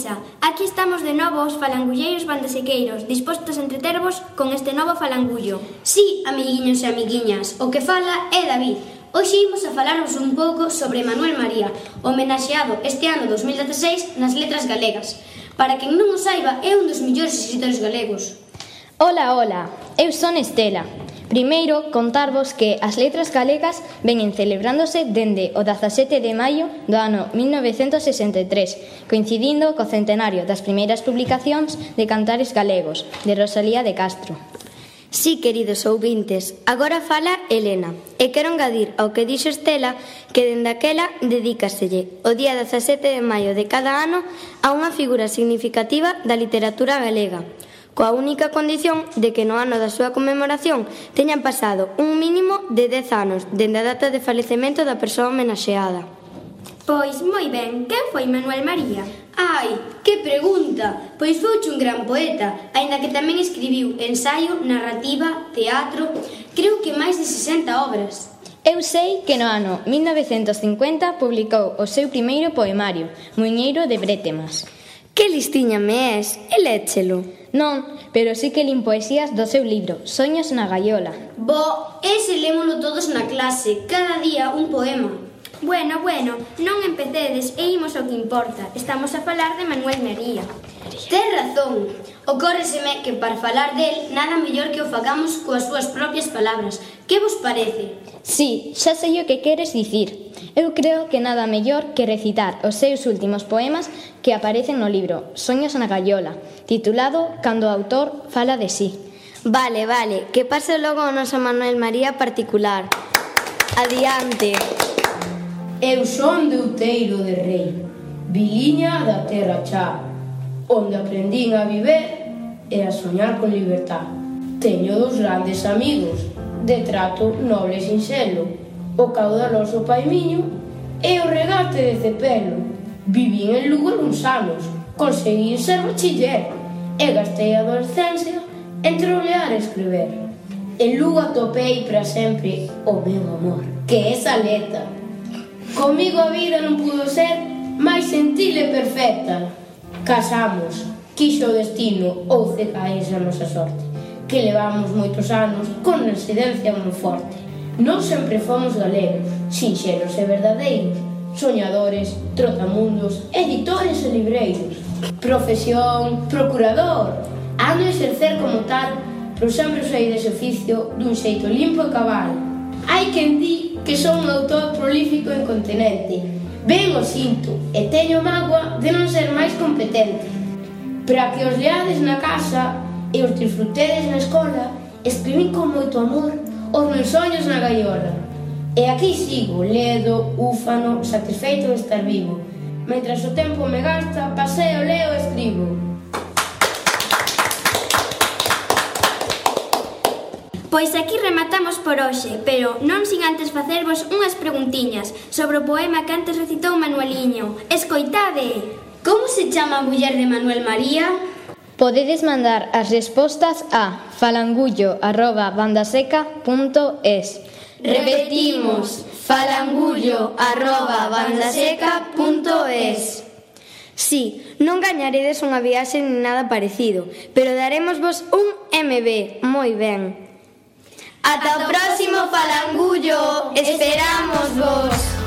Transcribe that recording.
Misa. Aquí estamos de novo os falangulleiros bandasequeiros, dispostos a entretervos con este novo falangullo. Sí, amiguiños e amiguiñas, o que fala é David. Hoxe imos a falaros un pouco sobre Manuel María, homenaxeado este ano 2016 nas letras galegas. Para quen non o saiba, é un dos millores escritores galegos. Ola, ola, eu son Estela, Primeiro, contarvos que as letras galegas veñen celebrándose dende o 17 de maio do ano 1963, coincidindo co centenario das primeiras publicacións de cantares galegos, de Rosalía de Castro. Sí, queridos ouvintes, agora fala Elena, e quero engadir ao que dixo Estela que dende aquela dedícaselle o día 17 de maio de cada ano a unha figura significativa da literatura galega, coa única condición de que no ano da súa conmemoración teñan pasado un mínimo de 10 anos dende a data de falecemento da persoa homenaxeada. Pois moi ben, quen foi Manuel María? Ai, que pregunta! Pois fouche un gran poeta, aínda que tamén escribiu ensaio, narrativa, teatro, creo que máis de 60 obras. Eu sei que no ano 1950 publicou o seu primeiro poemario, Muñeiro de Bretemas. Que listiña me és, e léchelo. Non, pero sí que lin poesías do seu libro, Soños na Gaiola. Bo, ese lémolo todos na clase, cada día un poema. Bueno, bueno, non empecedes e imos ao que importa. Estamos a falar de Manuel María. Ten razón. Ocórreseme que para falar del nada mellor que o facamos coas súas propias palabras. Que vos parece? Sí, xa sei o que queres dicir. Eu creo que nada mellor que recitar os seus últimos poemas que aparecen no libro Soños na Gallola, titulado Cando o autor fala de sí. Vale, vale, que pase logo o noso Manuel María particular. Adiante. Eu son de Outeiro de Rei, viliña da terra chá, onde aprendín a viver e a soñar con libertad. Teño dos grandes amigos, de trato noble e sinxelo, o caudaloso pai miño e o regate de cepelo. Vivín en Lugo uns anos, conseguí ser bachiller e gastei a adolescencia entre olear e escrever. En Lugo atopei para sempre o meu amor, que é Saleta, Comigo a vida non pudo ser máis sentil e perfecta. Casamos, quixo o destino ou cecaís a nosa sorte, que levamos moitos anos con residencia moi forte. Non sempre fomos galegos, sinxeros e verdadeiros, soñadores, trotamundos, editores e libreiros. Profesión, procurador, ando a exercer como tal, pero sempre saí dese oficio dun xeito limpo e cabal. Hai quen di que son un autor prolífico en continente. Ben o sinto e teño mágoa de non ser máis competente. Para que os leades na casa e os disfrutedes na escola, escribí con moito amor os meus sonhos na gaiola. E aquí sigo, ledo, ufano, satisfeito de estar vivo. Mentras o tempo me gasta, paseo, leo e escribo. Pois aquí rematamos por hoxe, pero non sin antes facervos unhas preguntiñas sobre o poema que antes recitou Manueliño. Escoitade! Como se chama a muller de Manuel María? Podedes mandar as respostas a falangullo.bandaseca.es Repetimos, falangullo.bandaseca.es Sí, non gañaredes unha viaxe ni nada parecido, pero daremos vos un MB, moi ben. Ata o próximo falangullo, esperamos vos.